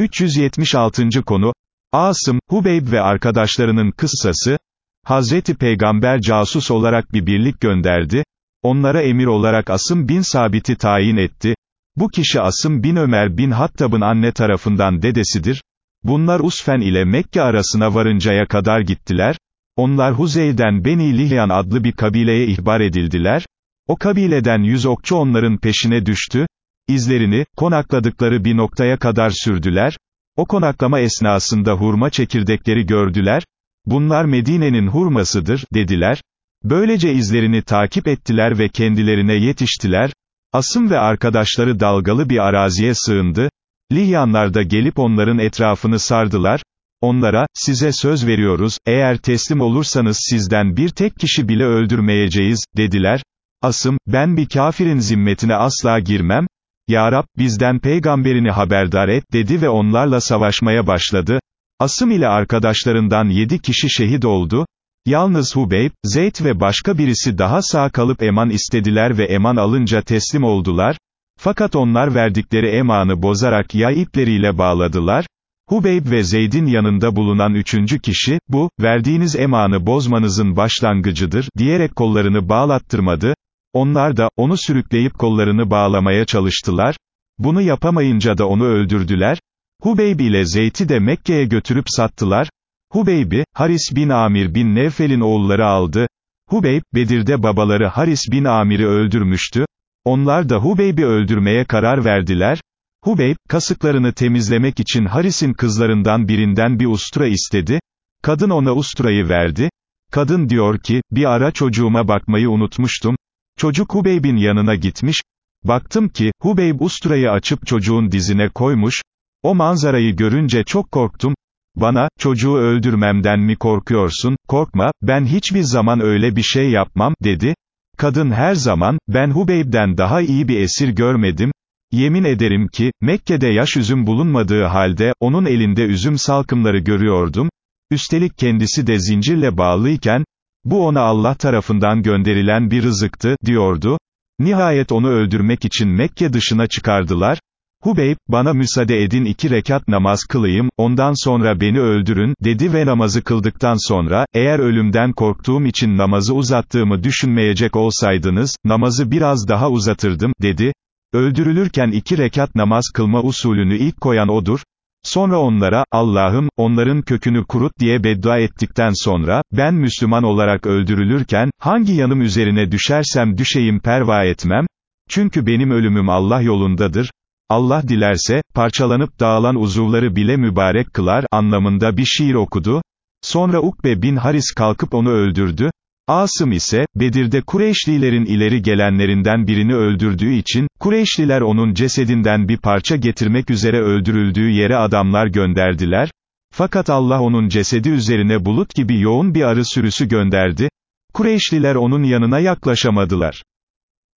376. konu, Asım, Hubeyb ve arkadaşlarının kıssası, Hazreti Peygamber casus olarak bir birlik gönderdi, onlara emir olarak Asım bin Sabit'i tayin etti, bu kişi Asım bin Ömer bin Hattab'ın anne tarafından dedesidir, bunlar Usfen ile Mekke arasına varıncaya kadar gittiler, onlar Huzey'den Beni Lihyan adlı bir kabileye ihbar edildiler, o kabileden yüz okçu onların peşine düştü, izlerini, konakladıkları bir noktaya kadar sürdüler, o konaklama esnasında hurma çekirdekleri gördüler, bunlar Medine'nin hurmasıdır, dediler, böylece izlerini takip ettiler ve kendilerine yetiştiler, Asım ve arkadaşları dalgalı bir araziye sığındı, Lihyanlar da gelip onların etrafını sardılar, onlara, size söz veriyoruz, eğer teslim olursanız sizden bir tek kişi bile öldürmeyeceğiz, dediler, Asım, ben bir kafirin zimmetine asla girmem, Ya Rab, bizden peygamberini haberdar et, dedi ve onlarla savaşmaya başladı, Asım ile arkadaşlarından yedi kişi şehit oldu, Yalnız Hubeyb, Zeyd ve başka birisi daha sağ kalıp eman istediler ve eman alınca teslim oldular, fakat onlar verdikleri emanı bozarak yay ipleriyle bağladılar, Hubeyb ve Zeyd'in yanında bulunan üçüncü kişi, bu, verdiğiniz emanı bozmanızın başlangıcıdır, diyerek kollarını bağlattırmadı, onlar da, onu sürükleyip kollarını bağlamaya çalıştılar, bunu yapamayınca da onu öldürdüler, Hubeyb ile Zeyd'i de Mekke'ye götürüp sattılar, Hubeyb'i, Haris bin Amir bin Nevfel'in oğulları aldı, Hubeyb, Bedir'de babaları Haris bin Amir'i öldürmüştü, onlar da Hubeyb'i öldürmeye karar verdiler, Hubeyb, kasıklarını temizlemek için Haris'in kızlarından birinden bir ustura istedi, kadın ona usturayı verdi, kadın diyor ki, bir ara çocuğuma bakmayı unutmuştum, çocuk Hubeyb'in yanına gitmiş, baktım ki, Hubeyb usturayı açıp çocuğun dizine koymuş, o manzarayı görünce çok korktum, bana, çocuğu öldürmemden mi korkuyorsun, korkma, ben hiçbir zaman öyle bir şey yapmam, dedi. Kadın her zaman, ben Hubeyb'den daha iyi bir esir görmedim. Yemin ederim ki, Mekke'de yaş üzüm bulunmadığı halde, onun elinde üzüm salkımları görüyordum. Üstelik kendisi de zincirle bağlıyken, bu ona Allah tarafından gönderilen bir rızıktı, diyordu. Nihayet onu öldürmek için Mekke dışına çıkardılar. Hubeyb, bana müsaade edin iki rekat namaz kılayım, ondan sonra beni öldürün, dedi ve namazı kıldıktan sonra, eğer ölümden korktuğum için namazı uzattığımı düşünmeyecek olsaydınız, namazı biraz daha uzatırdım, dedi. Öldürülürken iki rekat namaz kılma usulünü ilk koyan odur. Sonra onlara, Allah'ım, onların kökünü kurut diye beddua ettikten sonra, ben Müslüman olarak öldürülürken, hangi yanım üzerine düşersem düşeyim perva etmem, çünkü benim ölümüm Allah yolundadır, Allah dilerse, parçalanıp dağılan uzuvları bile mübarek kılar, anlamında bir şiir okudu. Sonra Ukbe bin Haris kalkıp onu öldürdü. Asım ise, Bedir'de Kureyşlilerin ileri gelenlerinden birini öldürdüğü için, Kureyşliler onun cesedinden bir parça getirmek üzere öldürüldüğü yere adamlar gönderdiler. Fakat Allah onun cesedi üzerine bulut gibi yoğun bir arı sürüsü gönderdi. Kureyşliler onun yanına yaklaşamadılar.